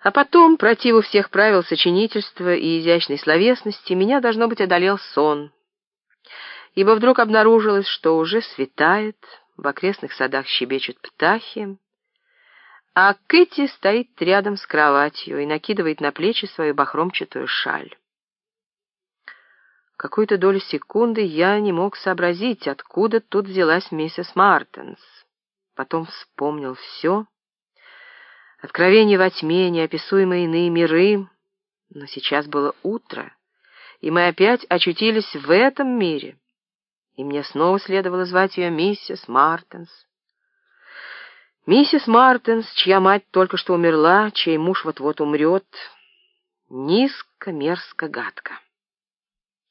А потом, противу всех правил сочинительства и изящной словесности, меня, должно быть, одолел сон. Ибо вдруг обнаружилось, что уже светает, в окрестных садах щебечут птахи, а Кэти стоит рядом с кроватью и накидывает на плечи свою бахромчатую шаль. Какую-то долю секунды я не мог сообразить, откуда тут взялась миссис Мартенс. Потом вспомнил все. Откровения во тьме, неописуемые иные миры. Но сейчас было утро, и мы опять очутились в этом мире. И мне снова следовало звать ее миссис Мартенс. Миссис Мартинс, чья мать только что умерла, чей муж вот-вот умрет, низко, мерзко, гадко.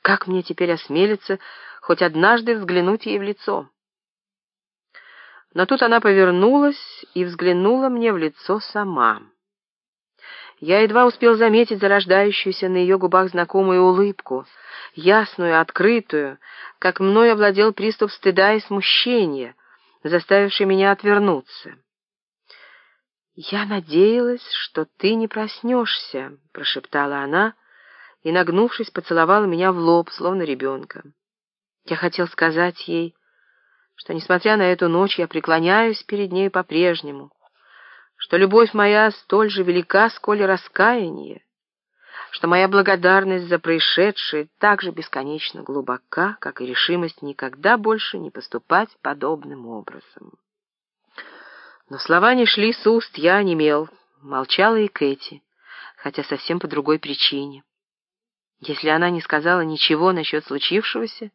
Как мне теперь осмелиться хоть однажды взглянуть ей в лицо? Но тут она повернулась и взглянула мне в лицо сама. Я едва успел заметить зарождающуюся на ее губах знакомую улыбку, ясную, открытую, как мной овладел приступ стыда и смущения, заставивший меня отвернуться. «Я надеялась, что ты не проснешься», — прошептала она и, нагнувшись, поцеловала меня в лоб, словно ребенка. Я хотел сказать ей, что, несмотря на эту ночь, я преклоняюсь перед ней по-прежнему, что любовь моя столь же велика, сколь и раскаяние, что моя благодарность за происшедшее так же бесконечно глубока, как и решимость никогда больше не поступать подобным образом. Но слова не шли с уст, я немел, молчала и Кэти, хотя совсем по другой причине. Если она не сказала ничего насчет случившегося,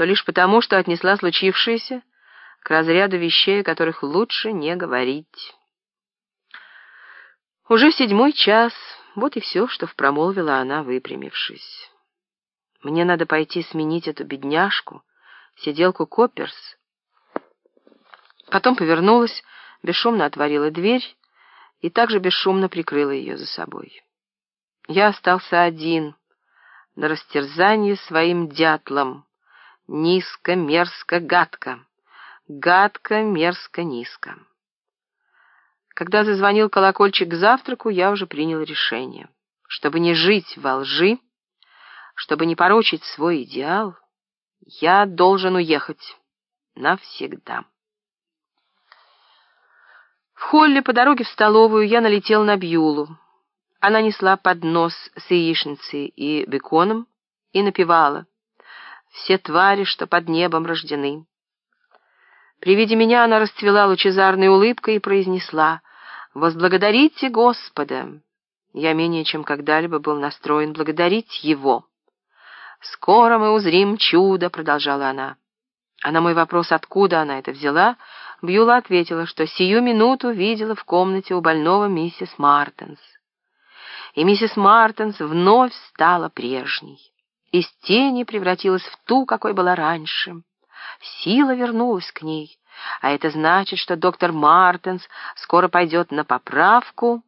то лишь потому, что отнесла случившееся к разряду вещей, о которых лучше не говорить. Уже в седьмой час вот и все, что впромолвила она, выпрямившись. Мне надо пойти сменить эту бедняжку, сиделку Копперс. Потом повернулась, бесшумно отворила дверь и также бесшумно прикрыла ее за собой. Я остался один, на растерзании своим дятлом. Низко, мерзко, гадко. Гадко, мерзко, низко. Когда зазвонил колокольчик к завтраку, я уже принял решение. Чтобы не жить во лжи, чтобы не порочить свой идеал, я должен уехать навсегда. В холле по дороге в столовую я налетел на Бьюлу. Она несла поднос с яичницей и беконом и напевала «Все твари, что под небом рождены». При виде меня она расцвела лучезарной улыбкой и произнесла «Возблагодарите Господа!» Я менее чем когда-либо был настроен благодарить Его. «Скоро мы узрим чудо», — продолжала она. А на мой вопрос, откуда она это взяла, Бьюла ответила, что сию минуту видела в комнате у больного миссис Мартенс. И миссис Мартенс вновь стала прежней. Из тени превратилась в ту, какой была раньше. Сила вернулась к ней, а это значит, что доктор Мартенс скоро пойдет на поправку.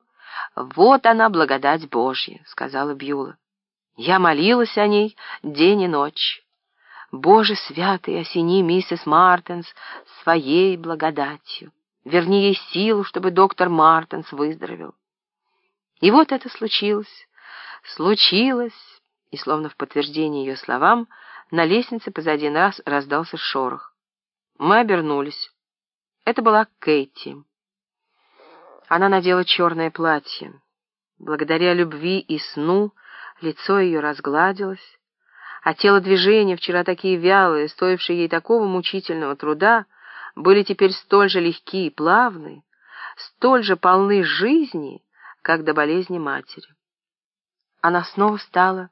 Вот она, благодать Божья, — сказала Бьюла. Я молилась о ней день и ночь. Боже святый, осени миссис Мартенс своей благодатью. Верни ей силу, чтобы доктор Мартенс выздоровел. И вот это случилось, случилось, и словно в подтверждение ее словам, на лестнице позади нас раздался шорох. Мы обернулись. Это была Кэти. Она надела черное платье. Благодаря любви и сну лицо ее разгладилось, а тело движения, вчера такие вялые, стоившие ей такого мучительного труда, были теперь столь же легкие и плавны, столь же полны жизни, как до болезни матери. Она снова стала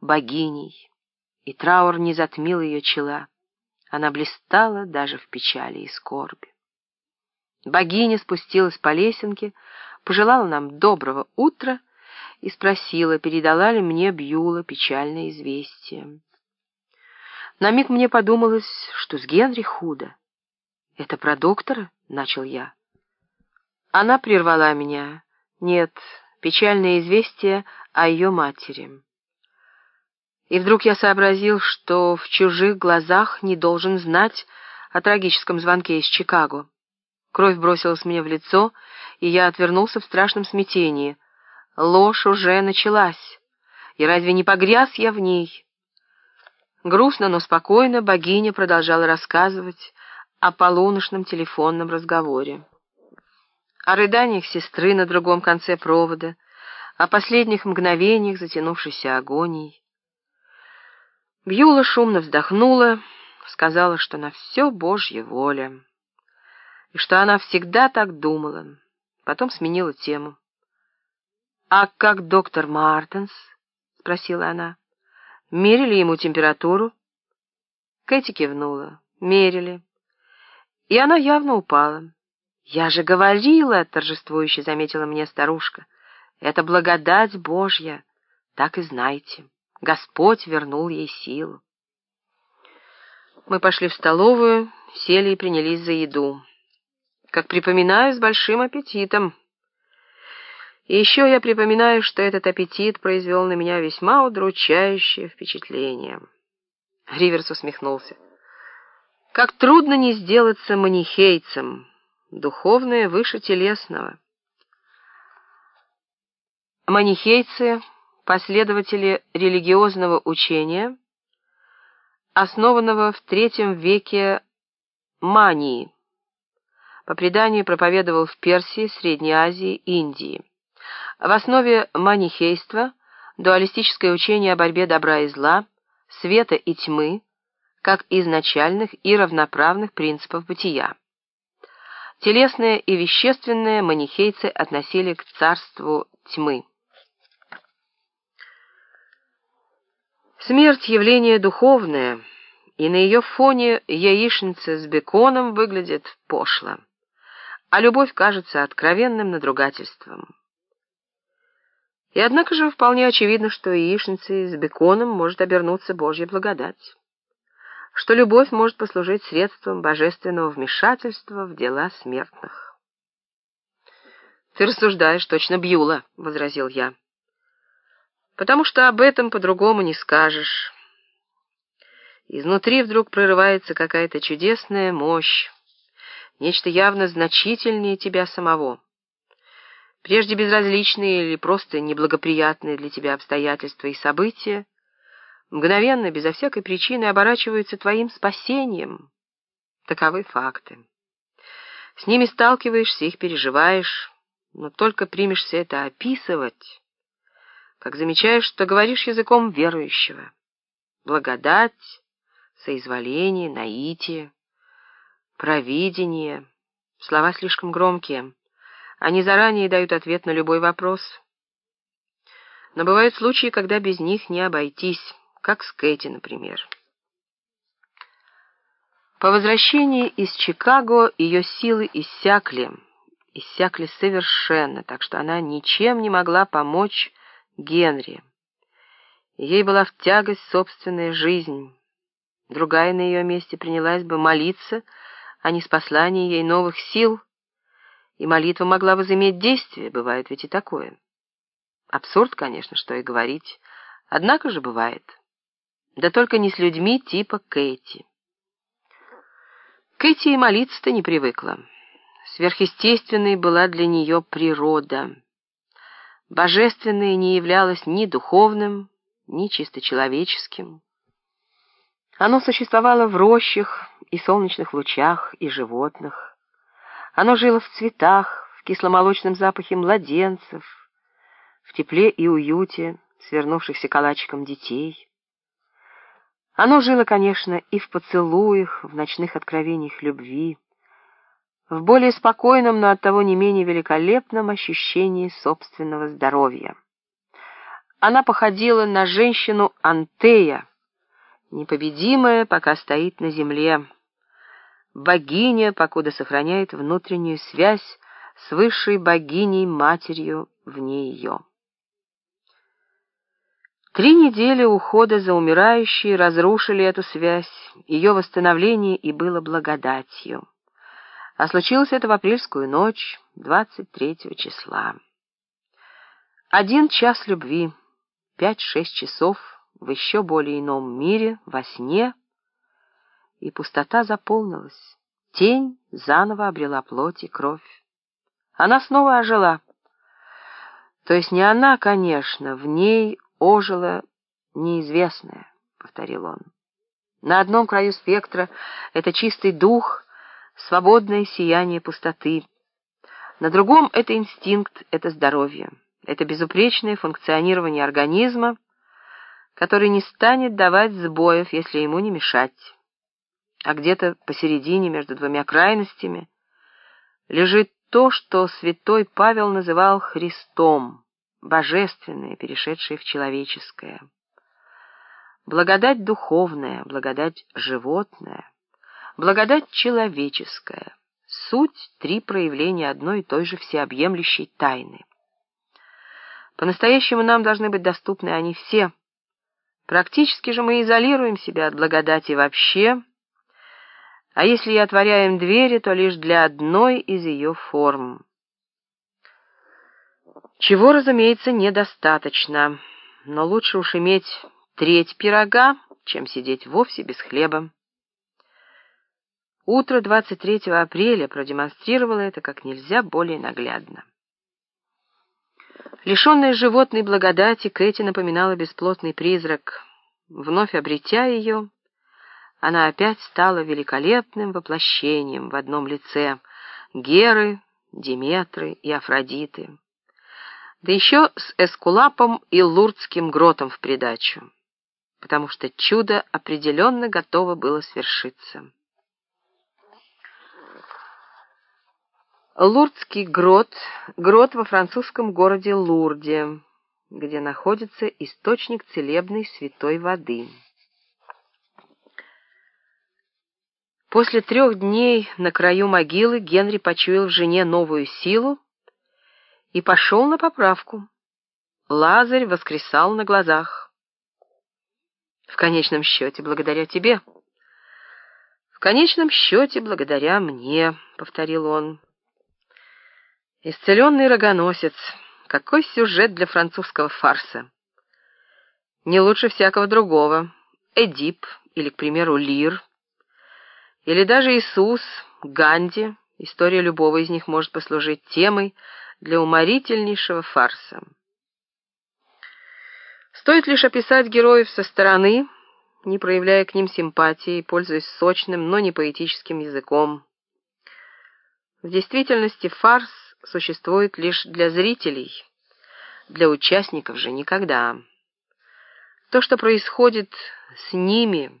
богиней, и траур не затмил ее чела. Она блистала даже в печали и скорби. Богиня спустилась по лесенке, пожелала нам доброго утра и спросила, передала ли мне Бьюла печальное известие. На миг мне подумалось, что с Генри худо. «Это про доктора?» — начал я. Она прервала меня. «Нет, печальное известие о ее матери». И вдруг я сообразил, что в чужих глазах не должен знать о трагическом звонке из Чикаго. Кровь бросилась мне в лицо, и я отвернулся в страшном смятении — ложь уже началась, и разве не погряз я в ней? Грустно, но спокойно богиня продолжала рассказывать о полуношном телефонном разговоре. О рыданиях сестры на другом конце провода, о последних мгновениях затянувшейся агонии. Бьюла шумно вздохнула, сказала, что на все Божья воля, и что она всегда так думала. Потом сменила тему. «А как доктор Мартенс?» — спросила она. «Мерили ему температуру?» Кэти кивнула. «Мерили». И она явно упала. «Я же говорила!» — торжествующе заметила мне старушка. «Это благодать Божья, так и знайте». Господь вернул ей силу. Мы пошли в столовую, сели и принялись за еду. Как припоминаю, с большим аппетитом. И еще я припоминаю, что этот аппетит произвел на меня весьма удручающее впечатление. Риверс усмехнулся. Как трудно не сделаться манихейцем, духовное выше телесного. Манихейцы последователи религиозного учения, основанного в III веке Мании. По преданию проповедовал в Персии, Средней Азии, Индии. В основе манихейства дуалистическое учение о борьбе добра и зла, света и тьмы, как изначальных и равноправных принципов бытия. Телесное и вещественное манихейцы относили к царству тьмы. Смерть — явление духовное, и на ее фоне яичница с беконом выглядит пошло, а любовь кажется откровенным надругательством. И однако же вполне очевидно, что яичницей с беконом может обернуться Божья благодать, что любовь может послужить средством божественного вмешательства в дела смертных. «Ты рассуждаешь точно Бьюла», — возразил я потому что об этом по-другому не скажешь. Изнутри вдруг прорывается какая-то чудесная мощь, нечто явно значительнее тебя самого. Прежде безразличные или просто неблагоприятные для тебя обстоятельства и события мгновенно, безо всякой причины, оборачиваются твоим спасением. Таковы факты. С ними сталкиваешься, их переживаешь, но только примешься это описывать, как замечаешь, что говоришь языком верующего. Благодать, соизволение, наитие, провидение — слова слишком громкие. Они заранее дают ответ на любой вопрос. Но бывают случаи, когда без них не обойтись, как с Кэти, например. По возвращении из Чикаго ее силы иссякли, иссякли совершенно, так что она ничем не могла помочь Генри. Ей была в тягость собственная жизнь. Другая на ее месте принялась бы молиться о неспослании ей новых сил, и молитва могла возыметь действие, бывает ведь и такое. Абсурд, конечно, что и говорить, однако же бывает. Да только не с людьми типа Кэти. Кэти и молиться-то не привыкла. Сверхъестественной была для нее природа — Божественное не являлось ни духовным, ни чисто человеческим. Оно существовало в рощах и солнечных лучах и животных. Оно жило в цветах, в кисломолочном запахе младенцев, в тепле и уюте свернувшихся калачиком детей. Оно жило, конечно, и в поцелуях, в ночных откровениях любви, в более спокойном, но оттого не менее великолепном ощущении собственного здоровья. Она походила на женщину Антея, непобедимая, пока стоит на земле, богиня, покуда сохраняет внутреннюю связь с высшей богиней-матерью вне ее. Три недели ухода за умирающей разрушили эту связь, ее восстановление и было благодатью. А случилось это в апрельскую ночь, 23 числа. Один час любви, пять-шесть часов в еще более ином мире, во сне, и пустота заполнилась. Тень заново обрела плоть и кровь. Она снова ожила. То есть не она, конечно, в ней ожило неизвестное, — повторил он. На одном краю спектра это чистый дух, свободное сияние пустоты. На другом это инстинкт, это здоровье, это безупречное функционирование организма, который не станет давать сбоев, если ему не мешать. А где-то посередине, между двумя крайностями, лежит то, что святой Павел называл Христом, божественное, перешедшее в человеческое. Благодать духовная, благодать животная, благодать человеческая. Суть — три проявления одной и той же всеобъемлющей тайны. По-настоящему нам должны быть доступны они все. Практически же мы изолируем себя от благодати вообще, а если и отворяем двери, то лишь для одной из ее форм. Чего, разумеется, недостаточно, но лучше уж иметь треть пирога, чем сидеть вовсе без хлеба. Утро 23 апреля продемонстрировало это как нельзя более наглядно. Лишенная животной благодати, Кэти напоминала бесплотный призрак. Вновь обретя ее, она опять стала великолепным воплощением в одном лице Геры, Диметры и Афродиты. Да еще с Эскулапом и Лурдским гротом в придачу, потому что чудо определенно готово было свершиться. Лурдский грот — грот во французском городе Лурде, где находится источник целебной святой воды. После трех дней на краю могилы Генри почуял в жене новую силу и пошел на поправку. Лазарь воскресал на глазах. В конечном счете, благодаря тебе. В конечном счете, благодаря мне, — повторил он. Исцеленный рогоносец. Какой сюжет для французского фарса? Не лучше всякого другого. Эдип или, к примеру, Лир — или даже Иисус, Ганди, история любого из них может послужить темой для уморительнейшего фарса. Стоит лишь описать героев со стороны, не проявляя к ним симпатии, пользуясь сочным, но не поэтическим языком. В действительности фарс существует лишь для зрителей, для участников же никогда. То, что происходит с ними,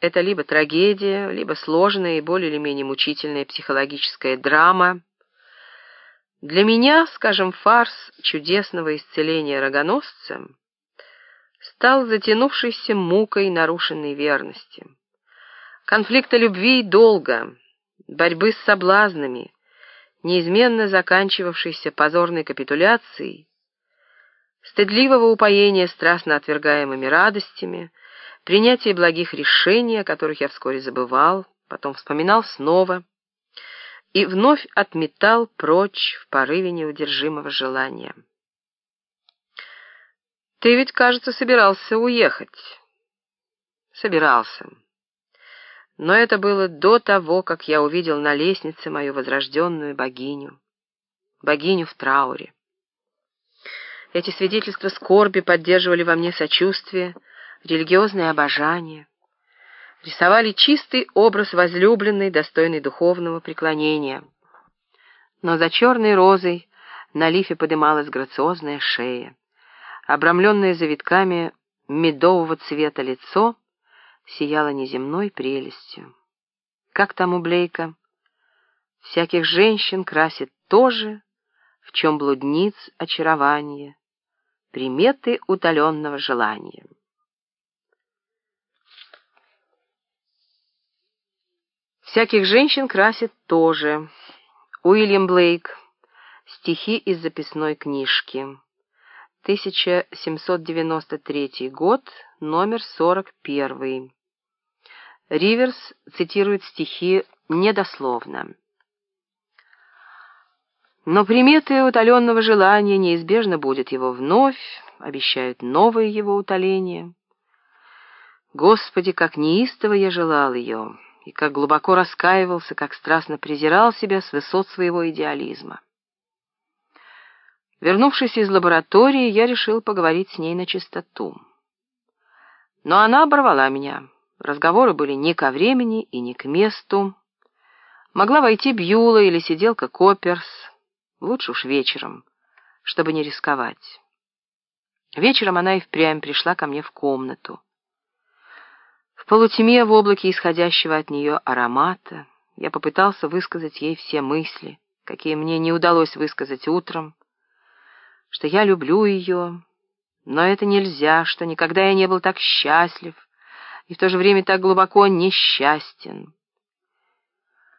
это либо трагедия, либо сложная и более или менее мучительная психологическая драма. Для меня, скажем, фарс чудесного исцеления рогоносца стал затянувшейся мукой нарушенной верности. Конфликта любви и долга, борьбы с соблазнами, неизменно заканчивавшейся позорной капитуляцией, стыдливого упоения страстно отвергаемыми радостями — принятие благих решений, о которых я вскоре забывал, потом вспоминал снова и вновь отметал прочь в порыве неудержимого желания. «Ты ведь, кажется, собирался уехать». «Собирался. Но это было до того, как я увидел на лестнице мою возрожденную богиню, богиню в трауре. Эти свидетельства скорби поддерживали во мне сочувствие, религиозное обожание, рисовали чистый образ возлюбленной, достойный духовного преклонения. Но за черной розой на лифе подымалась грациозная шея. Обрамленное завитками медового цвета лицо сияло неземной прелестью. Как там у Блейка? Всяких женщин красит то же, в чем блудниц очарование, приметы утоленного желания. Всяких женщин красит тоже. Уильям Блейк. Стихи из записной книжки. 1793 год, номер 41. Риверс цитирует стихи недословно. Но приметы утоленного желания неизбежно будет его вновь, обещают новое его утоление. Господи, как неистово я желал ее! и как глубоко раскаивался, как страстно презирал себя с высот своего идеализма. Вернувшись из лаборатории, я решил поговорить с ней на чистоту. Но она оборвала меня. Разговоры были не ко времени и не к месту. Могла войти Бьюла или сиделка Копперс. Лучше уж вечером, чтобы не рисковать. Вечером она и впрямь пришла ко мне в комнату. В полутьме, в облаке исходящего от нее аромата, я попытался высказать ей все мысли, какие мне не удалось высказать утром, что я люблю ее, но это нельзя, что никогда я не был так счастлив и в то же время так глубоко несчастен,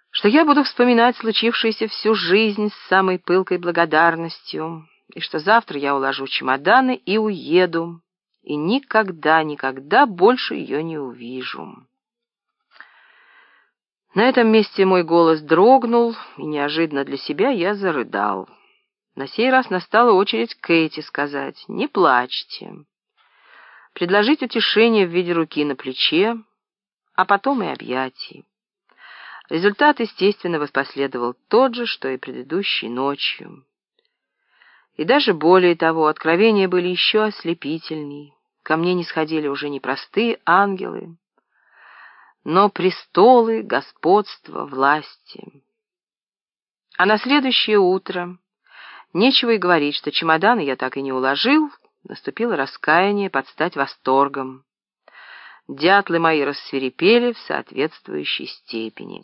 что я буду вспоминать случившееся всю жизнь с самой пылкой благодарностью, и что завтра я уложу чемоданы и уеду, и никогда, никогда больше ее не увижу. На этом месте мой голос дрогнул, и неожиданно для себя я зарыдал. На сей раз настала очередь Кэти сказать «Не плачьте», предложить утешение в виде руки на плече, а потом и объятий. Результат, естественно, воспоследовал тот же, что и предыдущей ночью. И даже более того, откровения были еще ослепительней. Ко мне не сходили уже не простые ангелы, но престолы, господства, власти. А на следующее утро, нечего и говорить, что чемоданы я так и не уложил, наступило раскаяние под стать восторгом. Дятлы мои рассверепели в соответствующей степени.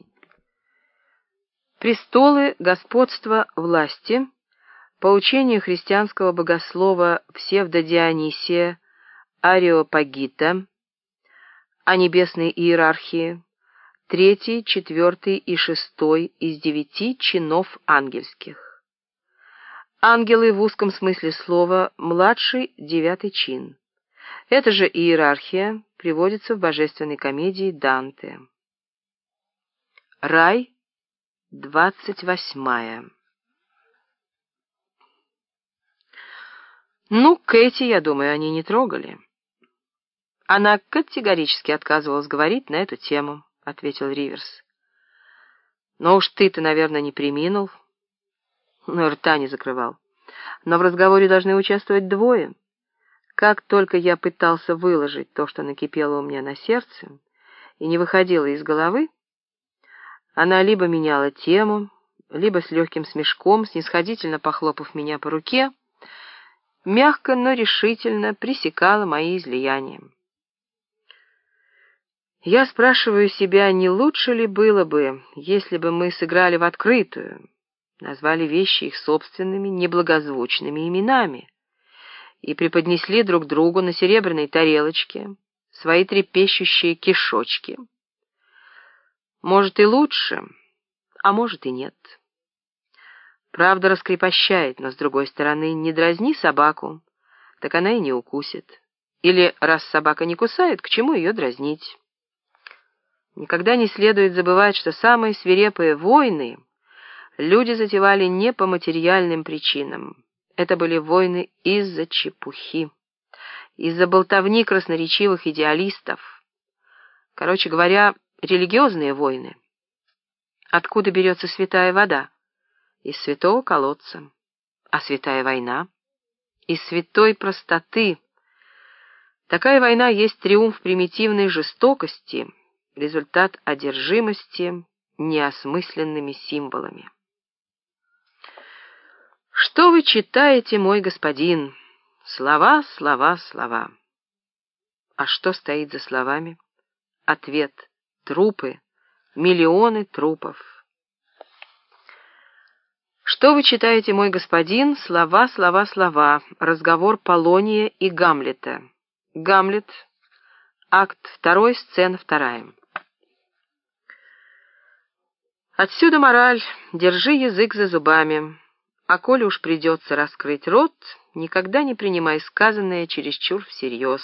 Престолы, господства, власти — по учению христианского богослова Псевдодионисия Ариопагита о небесной иерархии, третий, четвертый и шестой из девяти чинов ангельских. Ангелы в узком смысле слова младший девятый чин. Эта же иерархия приводится в божественной комедии Данте. Рай, двадцать восьмая. Ну, Кэти, я думаю, они не трогали. Она категорически отказывалась говорить на эту тему, — ответил Риверс. Но уж ты-то, наверное, не приминул. Ну, рта не закрывал. Но в разговоре должны участвовать двое. Как только я пытался выложить то, что накипело у меня на сердце, и не выходило из головы, она либо меняла тему, либо с легким смешком, снисходительно похлопав меня по руке, — мягко, но решительно пресекала мои излияния. Я спрашиваю себя, не лучше ли было бы, если бы мы сыграли в открытую, назвали вещи их собственными неблагозвучными именами и преподнесли друг другу на серебряной тарелочке свои трепещущие кишочки. Может и лучше, а может и нет. Правда раскрепощает, но, с другой стороны, не дразни собаку, так она и не укусит. Или, раз собака не кусает, к чему ее дразнить? Никогда не следует забывать, что самые свирепые войны люди затевали не по материальным причинам. Это были войны из-за чепухи, из-за болтовни красноречивых идеалистов. Короче говоря, религиозные войны. Откуда берется святая вода? из святого колодца. А святая война? Из святой простоты. Такая война есть триумф примитивной жестокости, результат одержимости неосмысленными символами. Что вы читаете, мой господин? Слова, слова, слова. А что стоит за словами? Ответ — трупы, миллионы трупов. Что вы читаете, мой господин? Слова, слова, слова. Разговор Полония и Гамлета. Гамлет. Акт второй, сцена вторая. Отсюда мораль. Держи язык за зубами. А коли уж придется раскрыть рот, никогда не принимай сказанное чересчур всерьез.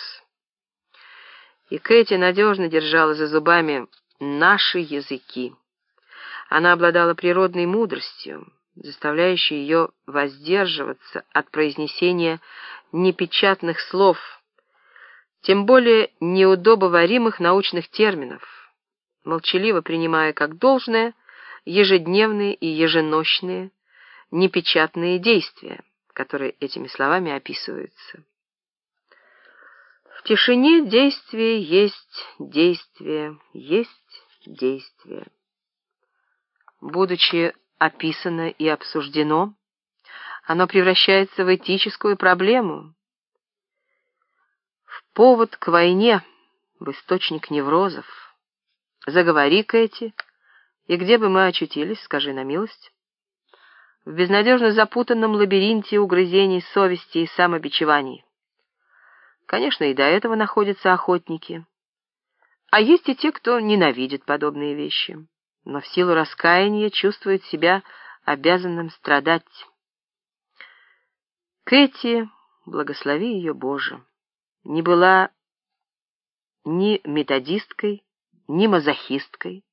И Кэти надежно держала за зубами наши языки. Она обладала природной мудростью, заставляющий ее воздерживаться от произнесения непечатных слов, тем более неудобоваримых научных терминов, молчаливо принимая как должное ежедневные и еженочные непечатные действия, которые этими словами описываются. В тишине действие есть действие, есть действие. Будучи описано и обсуждено, оно превращается в этическую проблему, в повод к войне, в источник неврозов. Заговори, Кэти, и где бы мы очутились, скажи на милость? В безнадежно запутанном лабиринте угрызений совести и самобичеваний. Конечно, и до этого находятся охотники. А есть и те, кто ненавидит подобные вещи, но в силу раскаяния чувствует себя обязанным страдать. Кэти, благослови ее Боже, не была ни методисткой, ни мазохисткой.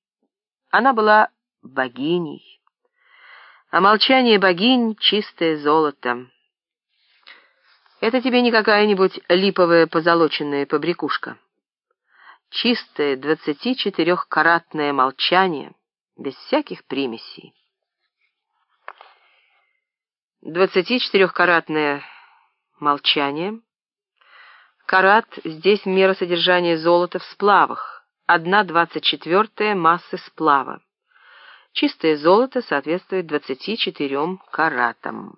Она была богиней. А молчание богинь — чистое золото. Это тебе не какая-нибудь липовая позолоченная побрякушка. Чистое двадцатичетырехкаратное молчание, без всяких примесей. Двадцатичетырехкаратное молчание. Карат — здесь мера содержания золота в сплавах. Одна двадцать четвертая массы сплава. Чистое золото соответствует двадцати четырем каратам.